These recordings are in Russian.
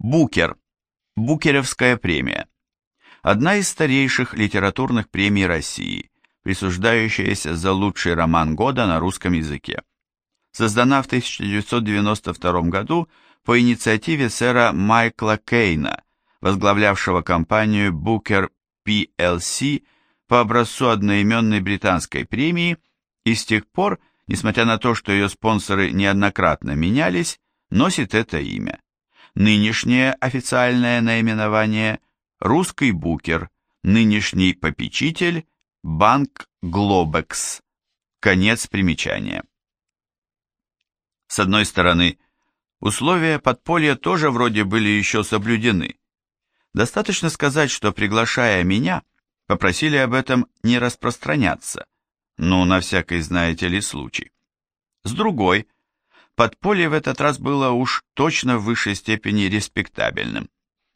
Букер. Букеровская премия. Одна из старейших литературных премий России, присуждающаяся за лучший роман года на русском языке. Создана в 1992 году по инициативе сэра Майкла Кейна, возглавлявшего компанию Booker PLC по образцу одноименной британской премии, и с тех пор, несмотря на то, что ее спонсоры неоднократно менялись, носит это имя. Нынешнее официальное наименование – «Русский букер», нынешний попечитель – Банк Глобекс. Конец примечания. С одной стороны, условия подполья тоже вроде были еще соблюдены. Достаточно сказать, что приглашая меня, попросили об этом не распространяться, ну, на всякий, знаете ли, случай. С другой, подполье в этот раз было уж точно в высшей степени респектабельным,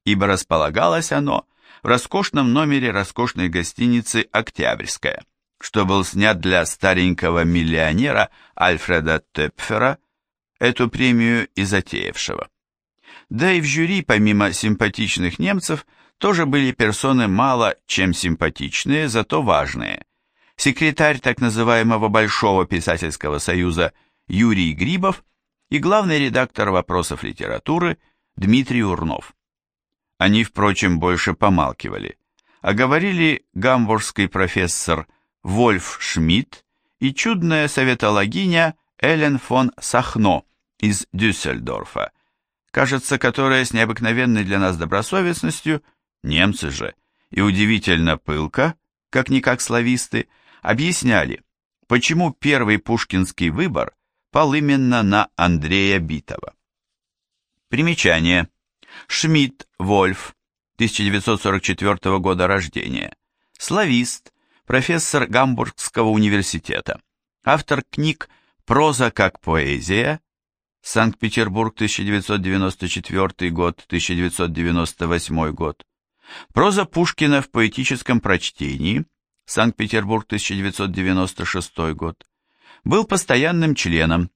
ибо располагалось оно в роскошном номере роскошной гостиницы «Октябрьская», что был снят для старенького миллионера Альфреда Тепфера, эту премию и затеявшего. Да и в жюри, помимо симпатичных немцев, тоже были персоны мало чем симпатичные, зато важные. Секретарь так называемого Большого писательского союза Юрий Грибов и главный редактор вопросов литературы Дмитрий Урнов. Они, впрочем, больше помалкивали, а говорили гамбургский профессор Вольф Шмидт и чудная советологиня Элен фон Сахно из Дюссельдорфа, кажется, которая с необыкновенной для нас добросовестностью, немцы же, и удивительно пылко, как-никак слависты, объясняли, почему первый пушкинский выбор пал именно на Андрея Битова. Примечание. Шмидт Вольф, 1944 года рождения. Славист, профессор Гамбургского университета. Автор книг «Проза как поэзия», Санкт-Петербург, 1994 год, 1998 год. Проза Пушкина в поэтическом прочтении, Санкт-Петербург, 1996 год. Был постоянным членом,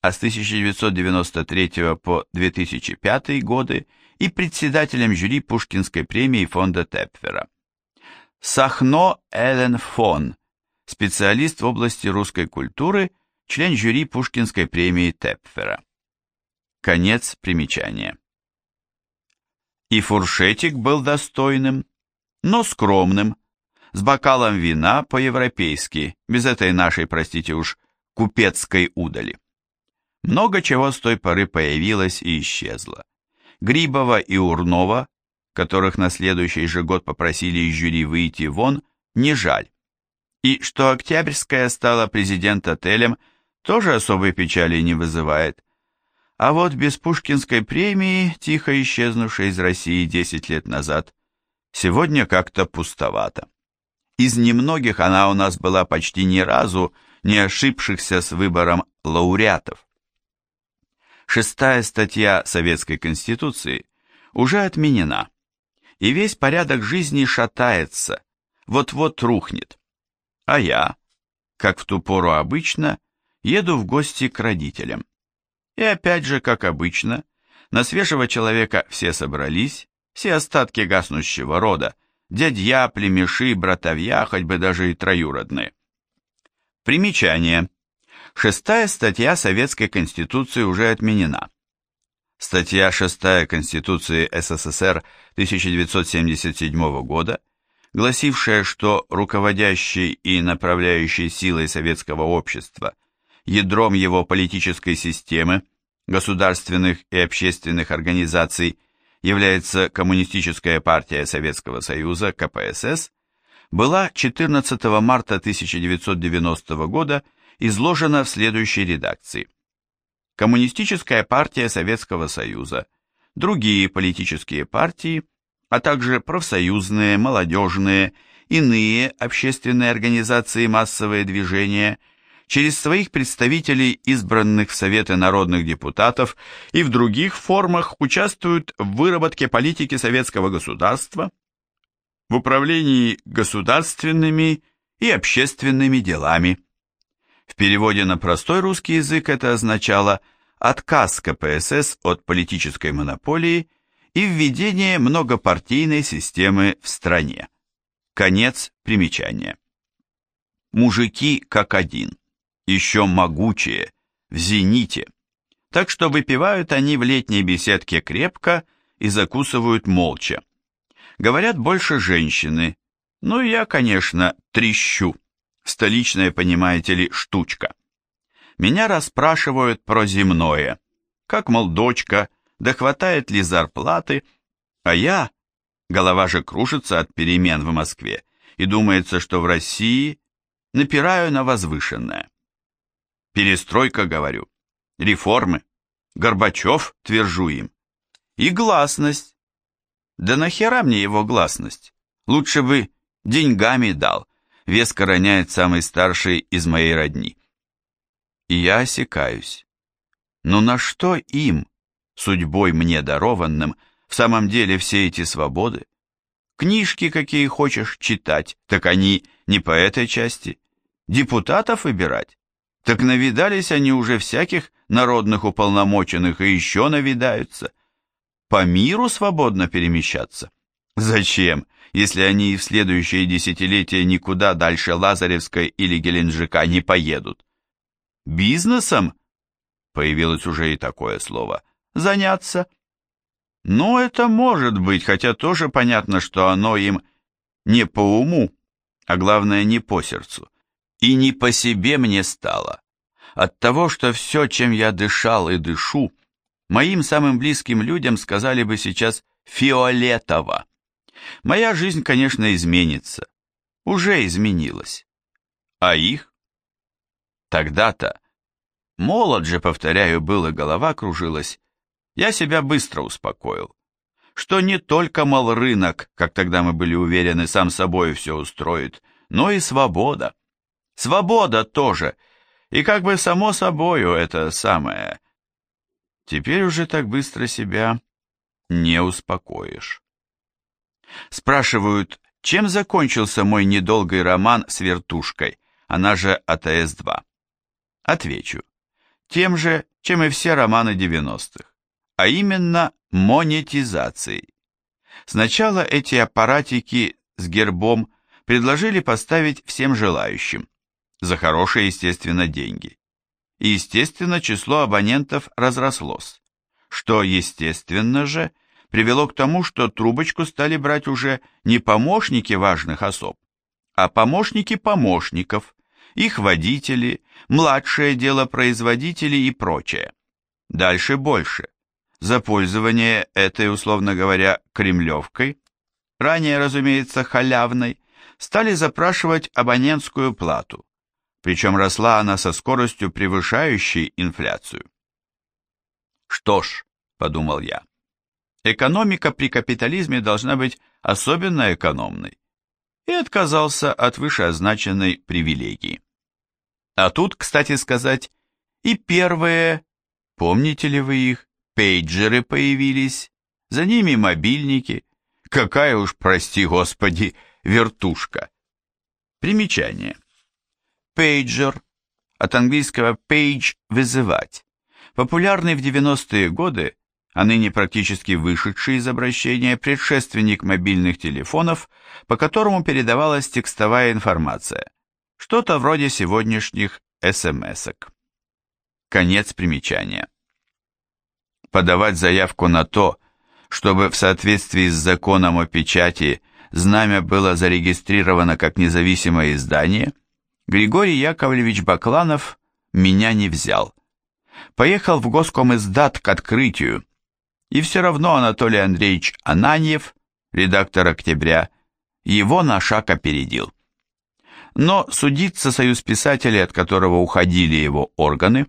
а с 1993 по 2005 годы и председателем жюри Пушкинской премии фонда Тепфера. Сахно Элен фон, специалист в области русской культуры, член жюри Пушкинской премии Тепфера. Конец примечания. И фуршетик был достойным, но скромным, с бокалом вина по-европейски, без этой нашей, простите уж, купецкой удали. Много чего с той поры появилось и исчезло. Грибова и Урнова, которых на следующий же год попросили из жюри выйти вон, не жаль. И что Октябрьская стала президент-отелем, тоже особой печали не вызывает. А вот без Пушкинской премии, тихо исчезнувшей из России 10 лет назад, сегодня как-то пустовато. Из немногих она у нас была почти ни разу не ошибшихся с выбором лауреатов. Шестая статья Советской Конституции уже отменена, и весь порядок жизни шатается, вот-вот рухнет. А я, как в ту пору обычно, еду в гости к родителям. И опять же, как обычно, на свежего человека все собрались, все остатки гаснущего рода, дядья, племеши, братовья, хоть бы даже и троюродные. Примечание. Шестая статья Советской Конституции уже отменена. Статья 6 Конституции СССР 1977 года, гласившая, что руководящей и направляющей силой советского общества ядром его политической системы, государственных и общественных организаций является Коммунистическая партия Советского Союза, КПСС, была 14 марта 1990 года изложена в следующей редакции. Коммунистическая партия Советского Союза, другие политические партии, а также профсоюзные, молодежные, иные общественные организации массовые движения – через своих представителей, избранных в Советы народных депутатов и в других формах участвуют в выработке политики советского государства, в управлении государственными и общественными делами. В переводе на простой русский язык это означало отказ КПСС от политической монополии и введение многопартийной системы в стране. Конец примечания. Мужики как один, еще могучие, в зените, так что выпивают они в летней беседке крепко и закусывают молча. Говорят больше женщины, ну я, конечно, трещу, столичная, понимаете ли, штучка. Меня расспрашивают про земное, как, мол, дочка, да хватает ли зарплаты, а я, голова же кружится от перемен в Москве, и думается, что в России напираю на возвышенное. Перестройка, говорю, реформы, Горбачев, твержу им, и гласность. Да нахера мне его гласность? Лучше бы деньгами дал, веско роняет самый старший из моей родни. И я осекаюсь. Но на что им, судьбой мне дарованным, в самом деле все эти свободы? Книжки, какие хочешь читать, так они не по этой части. Депутатов выбирать? Так навидались они уже всяких народных уполномоченных и еще навидаются. По миру свободно перемещаться? Зачем, если они и в следующие десятилетия никуда дальше Лазаревской или Геленджика не поедут? Бизнесом? Появилось уже и такое слово. Заняться? Ну, это может быть, хотя тоже понятно, что оно им не по уму, а главное не по сердцу. И не по себе мне стало. От того, что все, чем я дышал и дышу, моим самым близким людям сказали бы сейчас «фиолетово». Моя жизнь, конечно, изменится. Уже изменилась. А их? Тогда-то, молод же, повторяю, был и голова кружилась, я себя быстро успокоил. Что не только, мол, рынок, как тогда мы были уверены, сам собой все устроит, но и свобода. Свобода тоже. И как бы само собою это самое. Теперь уже так быстро себя не успокоишь. Спрашивают, чем закончился мой недолгий роман с вертушкой, она же АТС-2. Отвечу. Тем же, чем и все романы 90-х, а именно монетизацией. Сначала эти аппаратики с гербом предложили поставить всем желающим, за хорошие, естественно, деньги. И, естественно, число абонентов разрослось, что, естественно же, привело к тому, что трубочку стали брать уже не помощники важных особ, а помощники помощников, их водители, младшее дело производители и прочее. Дальше больше. За пользование этой, условно говоря, кремлевкой, ранее, разумеется, халявной, стали запрашивать абонентскую плату, причем росла она со скоростью, превышающей инфляцию. «Что ж», — подумал я, — «экономика при капитализме должна быть особенно экономной», и отказался от вышеозначенной привилегии. А тут, кстати сказать, и первые, помните ли вы их, пейджеры появились, за ними мобильники, какая уж, прости господи, вертушка. Примечание. Пейджер, от английского page – вызывать. Популярный в 90-е годы, а ныне практически вышедший из обращения предшественник мобильных телефонов, по которому передавалась текстовая информация. Что-то вроде сегодняшних смс-ок. Конец примечания. Подавать заявку на то, чтобы в соответствии с законом о печати знамя было зарегистрировано как независимое издание – Григорий Яковлевич Бакланов меня не взял. Поехал в Госкомиздат к открытию, и все равно Анатолий Андреевич Ананьев, редактор «Октября», его на шаг опередил. Но судиться Союз писателей, от которого уходили его органы,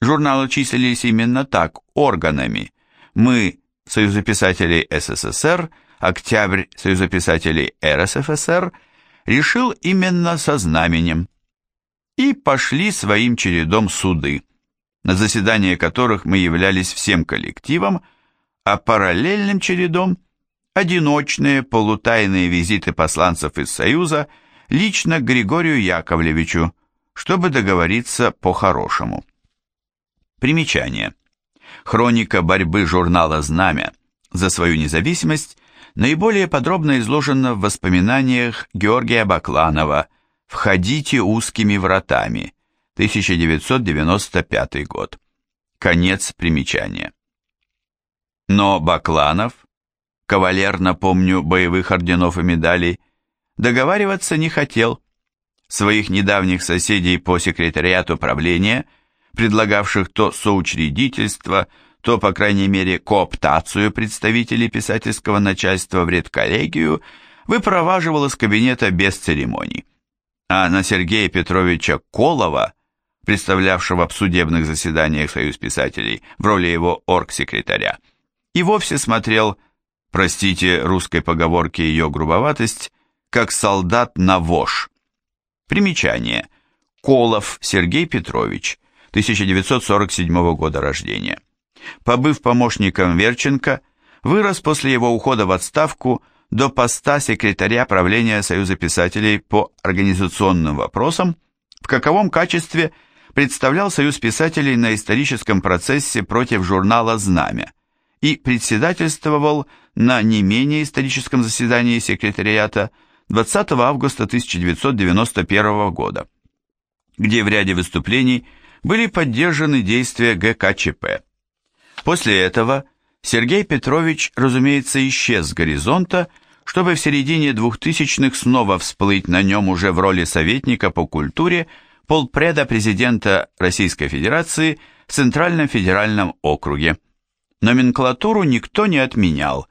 журналы числились именно так, органами. Мы, Союза писателей СССР, Октябрь, Союза писателей РСФСР – решил именно со знаменем. И пошли своим чередом суды, на заседание которых мы являлись всем коллективом, а параллельным чередом – одиночные полутайные визиты посланцев из Союза лично к Григорию Яковлевичу, чтобы договориться по-хорошему. Примечание. Хроника борьбы журнала «Знамя» за свою независимость, наиболее подробно изложено в воспоминаниях Георгия Бакланова «Входите узкими вратами», 1995 год. Конец примечания. Но Бакланов, кавалер, напомню, боевых орденов и медалей, договариваться не хотел. Своих недавних соседей по секретариату правления, предлагавших то соучредительство, то, по крайней мере, кооптацию представителей писательского начальства в редколлегию, выпроваживал из кабинета без церемоний. А на Сергея Петровича Колова, представлявшего в судебных заседаниях Союз писателей в роли его оргсекретаря, и вовсе смотрел, простите русской поговорке ее грубоватость, как солдат на вож. Примечание. Колов Сергей Петрович, 1947 года рождения. Побыв помощником Верченко, вырос после его ухода в отставку до поста секретаря правления Союза писателей по организационным вопросам, в каковом качестве представлял Союз писателей на историческом процессе против журнала «Знамя» и председательствовал на не менее историческом заседании секретариата 20 августа 1991 года, где в ряде выступлений были поддержаны действия ГКЧП. После этого Сергей Петрович, разумеется, исчез с горизонта, чтобы в середине 2000-х снова всплыть на нем уже в роли советника по культуре полпреда президента Российской Федерации в Центральном федеральном округе. Номенклатуру никто не отменял,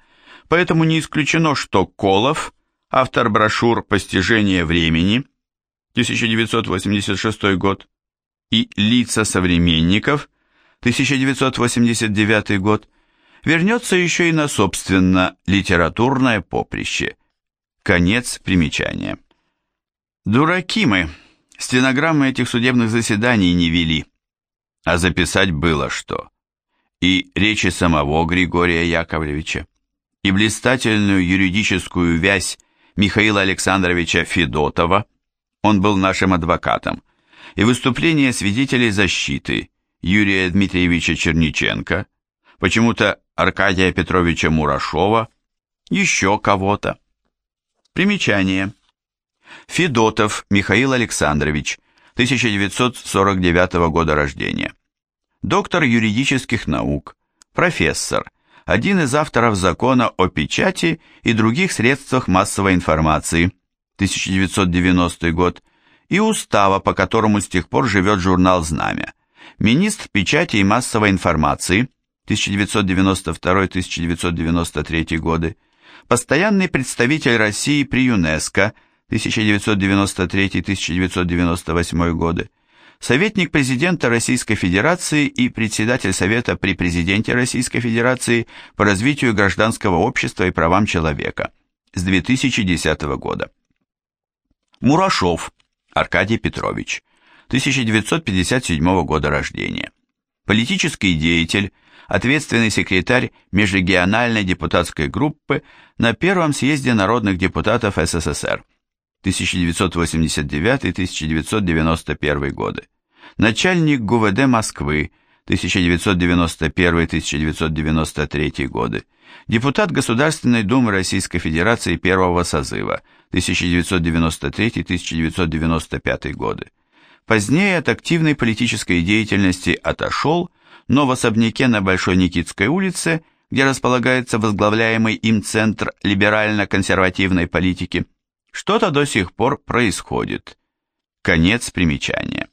поэтому не исключено, что Колов – автор брошюр «Постижение времени» 1986 год и «Лица современников» 1989 год, вернется еще и на собственно литературное поприще. Конец примечания. Дураки мы, стенограммы этих судебных заседаний не вели, а записать было что. И речи самого Григория Яковлевича, и блистательную юридическую вязь Михаила Александровича Федотова, он был нашим адвокатом, и выступление свидетелей защиты Юрия Дмитриевича Черниченко, почему-то Аркадия Петровича Мурашова, еще кого-то. Примечание. Федотов Михаил Александрович, 1949 года рождения. Доктор юридических наук, профессор, один из авторов закона о печати и других средствах массовой информации, 1990 год, и устава, по которому с тех пор живет журнал «Знамя», министр печати и массовой информации, 1992-1993 годы, постоянный представитель России при ЮНЕСКО, 1993-1998 годы, советник президента Российской Федерации и председатель Совета при президенте Российской Федерации по развитию гражданского общества и правам человека с 2010 года. Мурашов Аркадий Петрович, 1957 года рождения. Политический деятель, ответственный секретарь межрегиональной депутатской группы на Первом съезде народных депутатов СССР 1989-1991 годы начальник ГУВД Москвы 1991-1993 годы, депутат Государственной Думы Российской Федерации первого созыва 1993-1995 годы. Позднее от активной политической деятельности отошел, но в особняке на Большой Никитской улице, где располагается возглавляемый им Центр либерально-консервативной политики, что-то до сих пор происходит. Конец примечания.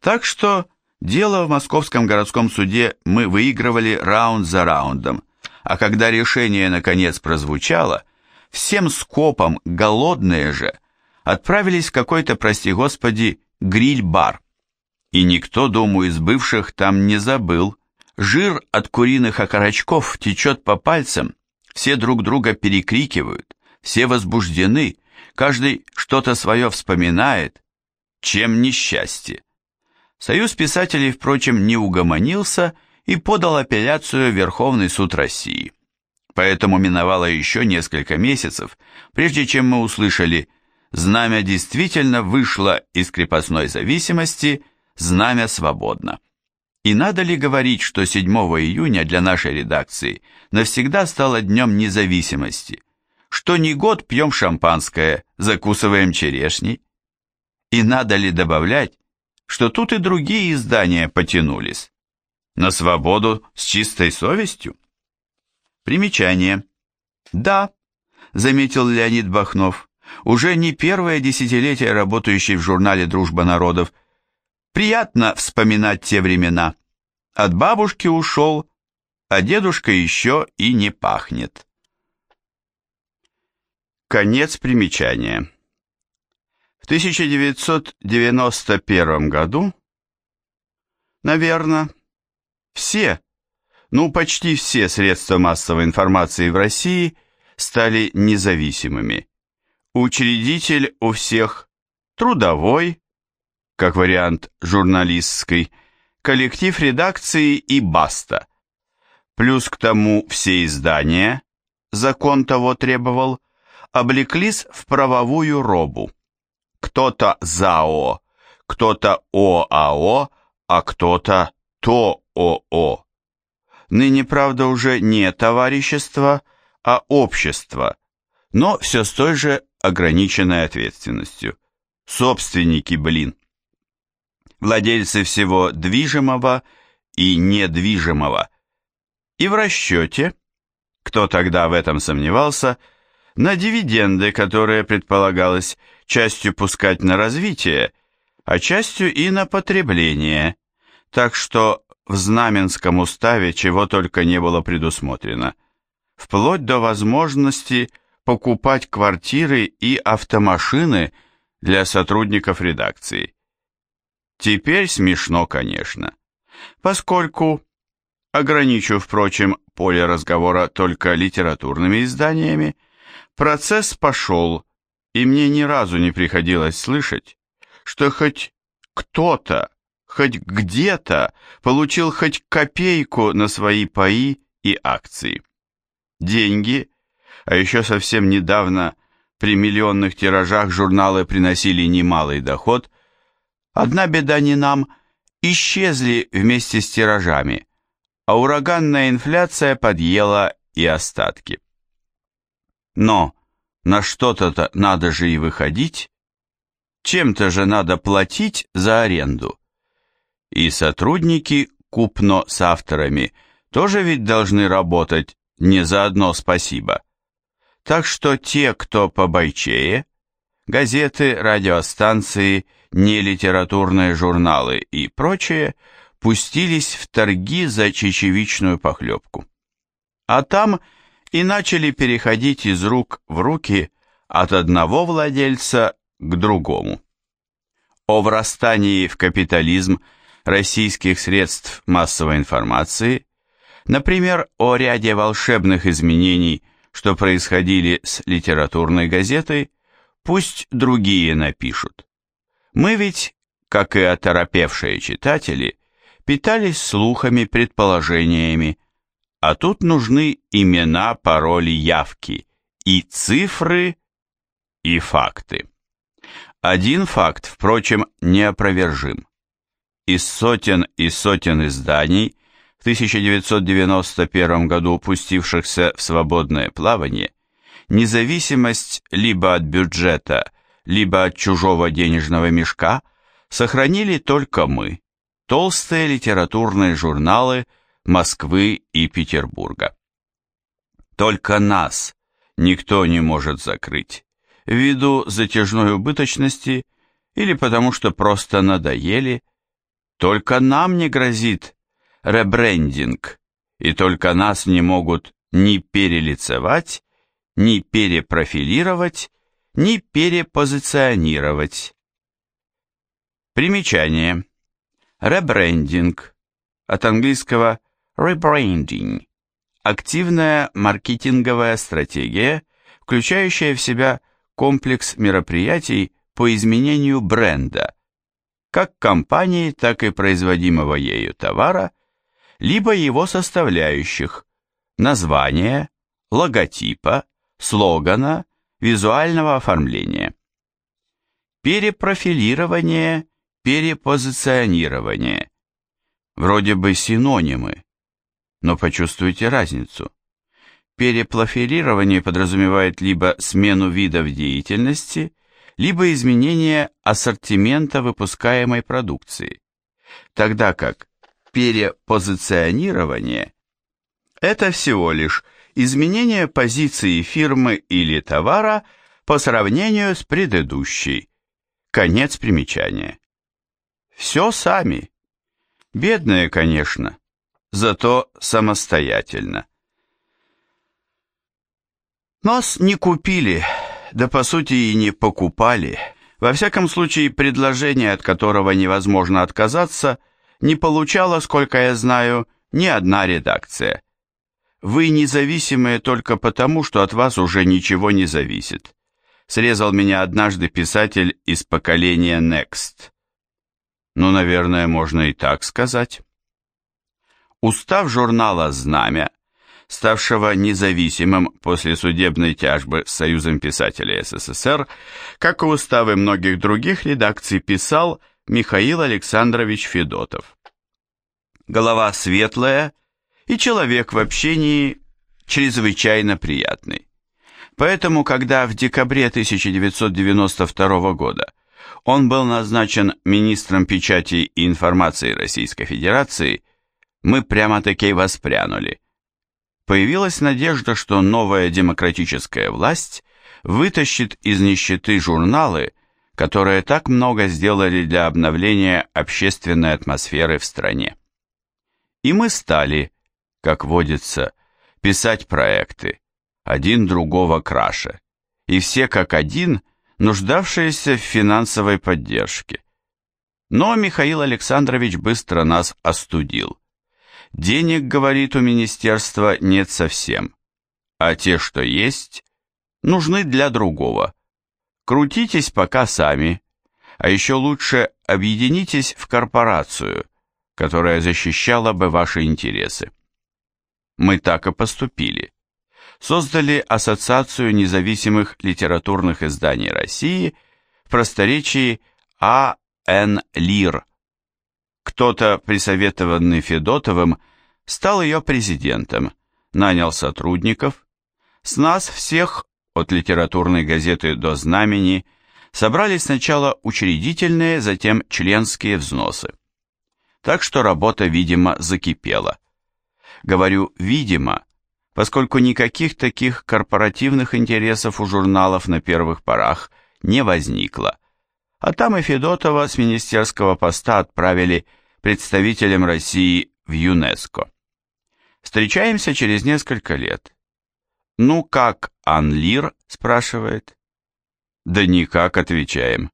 Так что дело в Московском городском суде мы выигрывали раунд за раундом, а когда решение наконец прозвучало, всем скопом, голодные же, отправились в какой-то, прости господи, гриль-бар. И никто, думаю, из бывших там не забыл. Жир от куриных окорочков течет по пальцам, все друг друга перекрикивают, все возбуждены, каждый что-то свое вспоминает. Чем несчастье? Союз писателей, впрочем, не угомонился и подал апелляцию в Верховный суд России. Поэтому миновало еще несколько месяцев, прежде чем мы услышали «Знамя действительно вышло из крепостной зависимости, знамя свободно». И надо ли говорить, что 7 июня для нашей редакции навсегда стало днем независимости, что не год пьем шампанское, закусываем черешней? И надо ли добавлять, что тут и другие издания потянулись? На свободу с чистой совестью? Примечание. Да, заметил Леонид Бахнов, уже не первое десятилетие работающий в журнале «Дружба народов», Приятно вспоминать те времена. От бабушки ушел, а дедушка еще и не пахнет. Конец примечания. В 1991 году, наверное, все, ну почти все средства массовой информации в России стали независимыми. Учредитель у всех трудовой, как вариант журналистской, коллектив редакции и баста. Плюс к тому все издания, закон того требовал, облеклись в правовую робу. Кто-то ЗАО, кто-то ОАО, а кто-то ТООО. Ныне, правда, уже не товарищество, а общество, но все с той же ограниченной ответственностью. Собственники, блин владельцы всего движимого и недвижимого. И в расчете, кто тогда в этом сомневался, на дивиденды, которые предполагалось частью пускать на развитие, а частью и на потребление, так что в Знаменском уставе чего только не было предусмотрено, вплоть до возможности покупать квартиры и автомашины для сотрудников редакции. Теперь смешно, конечно, поскольку, ограничу, впрочем, поле разговора только литературными изданиями, процесс пошел, и мне ни разу не приходилось слышать, что хоть кто-то, хоть где-то получил хоть копейку на свои паи и акции. Деньги, а еще совсем недавно при миллионных тиражах журналы приносили немалый доход – Одна беда не нам, исчезли вместе с тиражами, а ураганная инфляция подъела и остатки. Но на что-то-то надо же и выходить, чем-то же надо платить за аренду. И сотрудники купно с авторами тоже ведь должны работать не за одно спасибо. Так что те, кто побойчее, газеты, радиостанции – нелитературные журналы и прочее пустились в торги за чечевичную похлебку. А там и начали переходить из рук в руки от одного владельца к другому. О врастании в капитализм российских средств массовой информации, например, о ряде волшебных изменений, что происходили с литературной газетой, пусть другие напишут. Мы ведь, как и оторопевшие читатели, питались слухами, предположениями, а тут нужны имена, пароли, явки, и цифры, и факты. Один факт, впрочем, неопровержим. Из сотен и сотен изданий, в 1991 году пустившихся в свободное плавание, независимость либо от бюджета – либо от чужого денежного мешка сохранили только мы, толстые литературные журналы Москвы и Петербурга. Только нас никто не может закрыть, ввиду затяжной убыточности или потому что просто надоели, только нам не грозит ребрендинг, и только нас не могут ни перелицевать, ни перепрофилировать, ни перепозиционировать. Примечание. Ребрендинг. От английского rebranding. Активная маркетинговая стратегия, включающая в себя комплекс мероприятий по изменению бренда, как компании, так и производимого ею товара, либо его составляющих, названия, логотипа, слогана, визуального оформления. Перепрофилирование, перепозиционирование. Вроде бы синонимы, но почувствуйте разницу. Переплаферирование подразумевает либо смену видов деятельности, либо изменение ассортимента выпускаемой продукции, тогда как перепозиционирование – это всего лишь изменение позиции фирмы или товара по сравнению с предыдущей. Конец примечания. Все сами. Бедные, конечно, зато самостоятельно. Нас не купили, да по сути и не покупали. Во всяком случае, предложение, от которого невозможно отказаться, не получала, сколько я знаю, ни одна редакция. Вы независимые только потому, что от вас уже ничего не зависит. Срезал меня однажды писатель из поколения Next. Ну, наверное, можно и так сказать. Устав журнала «Знамя», ставшего независимым после судебной тяжбы с Союзом писателей СССР, как и уставы многих других редакций, писал Михаил Александрович Федотов. Голова светлая и человек в общении чрезвычайно приятный. Поэтому, когда в декабре 1992 года он был назначен министром печати и информации Российской Федерации, мы прямо-таки воспрянули. Появилась надежда, что новая демократическая власть вытащит из нищеты журналы, которые так много сделали для обновления общественной атмосферы в стране. И мы стали, как водится, писать проекты, один другого краше, и все как один, нуждавшиеся в финансовой поддержке. Но Михаил Александрович быстро нас остудил. Денег, говорит, у министерства нет совсем, а те, что есть, нужны для другого. Крутитесь пока сами, а еще лучше объединитесь в корпорацию, которая защищала бы ваши интересы. Мы так и поступили. Создали Ассоциацию независимых литературных изданий России в просторечии А.Н. Кто-то, присоветованный Федотовым, стал ее президентом, нанял сотрудников. С нас всех, от литературной газеты до знамени, собрали сначала учредительные, затем членские взносы. Так что работа, видимо, закипела. Говорю «видимо», поскольку никаких таких корпоративных интересов у журналов на первых порах не возникло. А там и Федотова с министерского поста отправили представителем России в ЮНЕСКО. Встречаемся через несколько лет. «Ну как, Анлир?» – спрашивает. «Да никак», – отвечаем.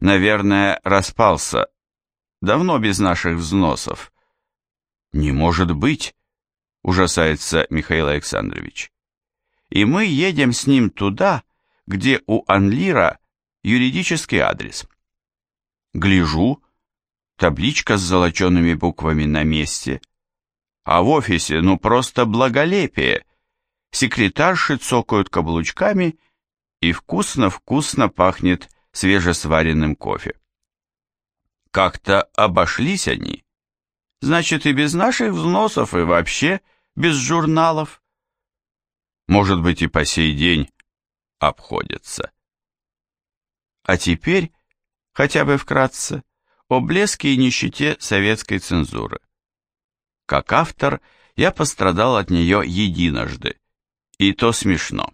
«Наверное, распался. Давно без наших взносов». «Не может быть!» – ужасается Михаил Александрович. «И мы едем с ним туда, где у Анлира юридический адрес». Гляжу, табличка с золочеными буквами на месте, а в офисе ну просто благолепие. Секретарши цокают каблучками, и вкусно-вкусно пахнет свежесваренным кофе. Как-то обошлись они. Значит, и без наших взносов, и вообще без журналов. Может быть, и по сей день обходятся. А теперь, хотя бы вкратце, о блеске и нищете советской цензуры. Как автор, я пострадал от нее единожды, и то смешно.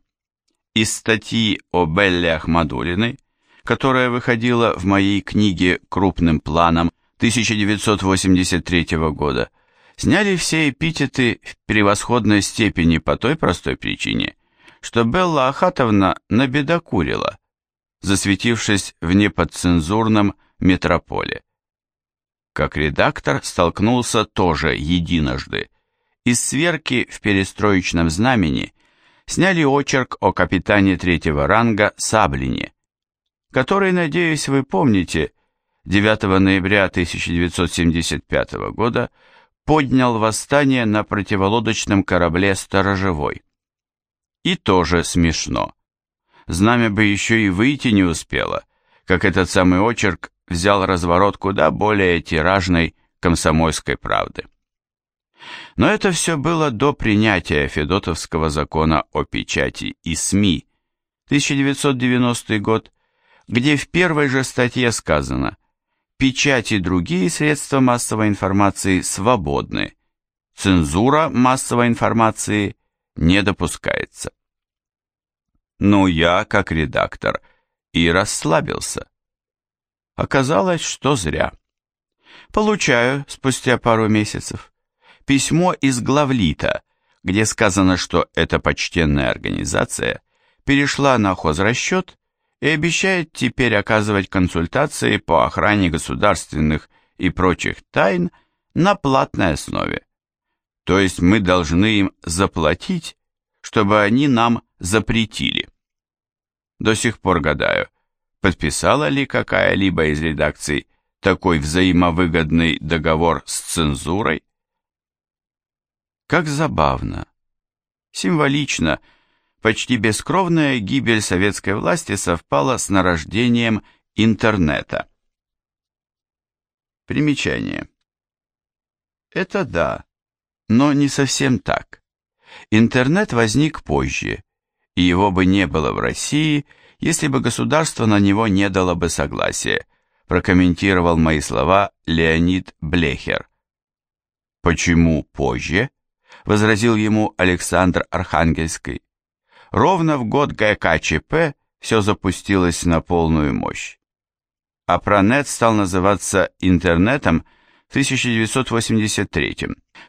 Из статьи о Белле Ахмадулиной, которая выходила в моей книге крупным планом 1983 года, сняли все эпитеты в превосходной степени по той простой причине, что Белла Ахатовна набедокурила, засветившись в неподцензурном метрополе. Как редактор столкнулся тоже единожды. Из сверки в перестроечном знамени сняли очерк о капитане третьего ранга Саблине, который, надеюсь, вы помните, 9 ноября 1975 года поднял восстание на противолодочном корабле «Сторожевой». И тоже смешно. Знамя бы еще и выйти не успело, как этот самый очерк взял разворот куда более тиражной комсомольской правды. Но это все было до принятия Федотовского закона о печати и СМИ, 1990 год, где в первой же статье сказано «Печать и другие средства массовой информации свободны, цензура массовой информации не допускается». Ну, я, как редактор, и расслабился. Оказалось, что зря. Получаю спустя пару месяцев письмо из главлита, где сказано, что эта почтенная организация перешла на хозрасчет и обещает теперь оказывать консультации по охране государственных и прочих тайн на платной основе. То есть мы должны им заплатить, чтобы они нам запретили. До сих пор гадаю, подписала ли какая-либо из редакций такой взаимовыгодный договор с цензурой? Как забавно, символично, почти бескровная гибель советской власти совпала с нарождением интернета. Примечание. Это да, но не совсем так. Интернет возник позже, и его бы не было в России, если бы государство на него не дало бы согласия, прокомментировал мои слова Леонид Блехер. Почему позже? возразил ему Александр Архангельский. Ровно в год ГКЧП все запустилось на полную мощь. А пронет стал называться интернетом в 1983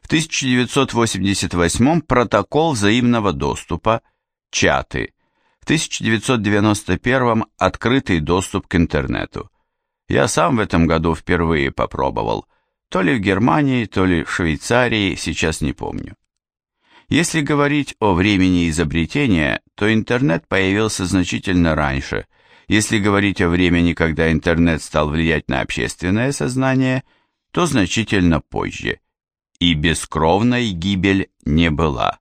В 1988 протокол взаимного доступа, чаты. В 1991 открытый доступ к интернету. Я сам в этом году впервые попробовал. То ли в Германии, то ли в Швейцарии, сейчас не помню. Если говорить о времени изобретения, то интернет появился значительно раньше. Если говорить о времени, когда интернет стал влиять на общественное сознание, то значительно позже. И бескровной гибель не была.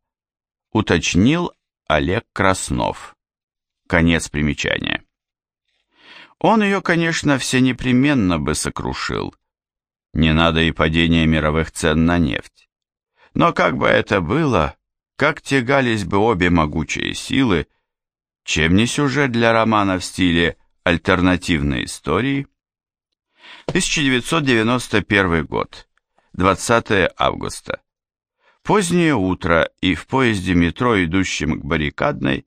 Уточнил Олег Краснов. Конец примечания. Он ее, конечно, все непременно бы сокрушил. Не надо и падения мировых цен на нефть. Но как бы это было, как тягались бы обе могучие силы, чем не сюжет для романа в стиле альтернативной истории? 1991 год, 20 августа. Позднее утро, и в поезде метро, идущем к баррикадной,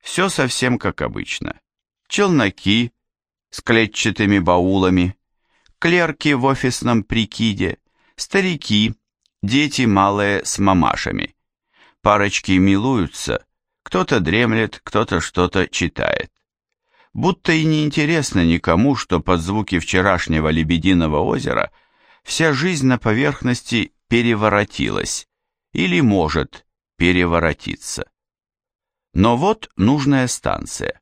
все совсем как обычно. Челноки с клетчатыми баулами, клерки в офисном прикиде, старики, дети малые с мамашами. Парочки милуются, кто-то дремлет, кто-то что-то читает. Будто и не интересно никому, что под звуки вчерашнего лебединого озера вся жизнь на поверхности переворотилась или может переворотиться. Но вот нужная станция.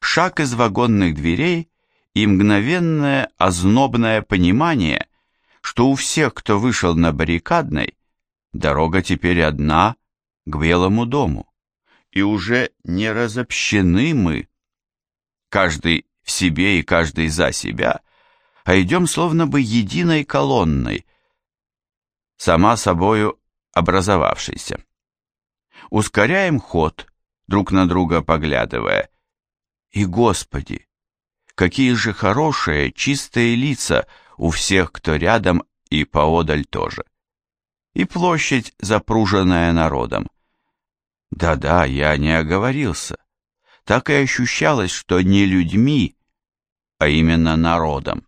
Шаг из вагонных дверей и мгновенное ознобное понимание, что у всех, кто вышел на баррикадной, дорога теперь одна к Белому дому, и уже не разобщены мы, каждый в себе и каждый за себя, а идем словно бы единой колонной, сама собою образовавшейся. Ускоряем ход, друг на друга поглядывая, и, Господи, какие же хорошие, чистые лица у всех, кто рядом и поодаль тоже. И площадь, запруженная народом. Да-да, я не оговорился. Так и ощущалось, что не людьми, а именно народом.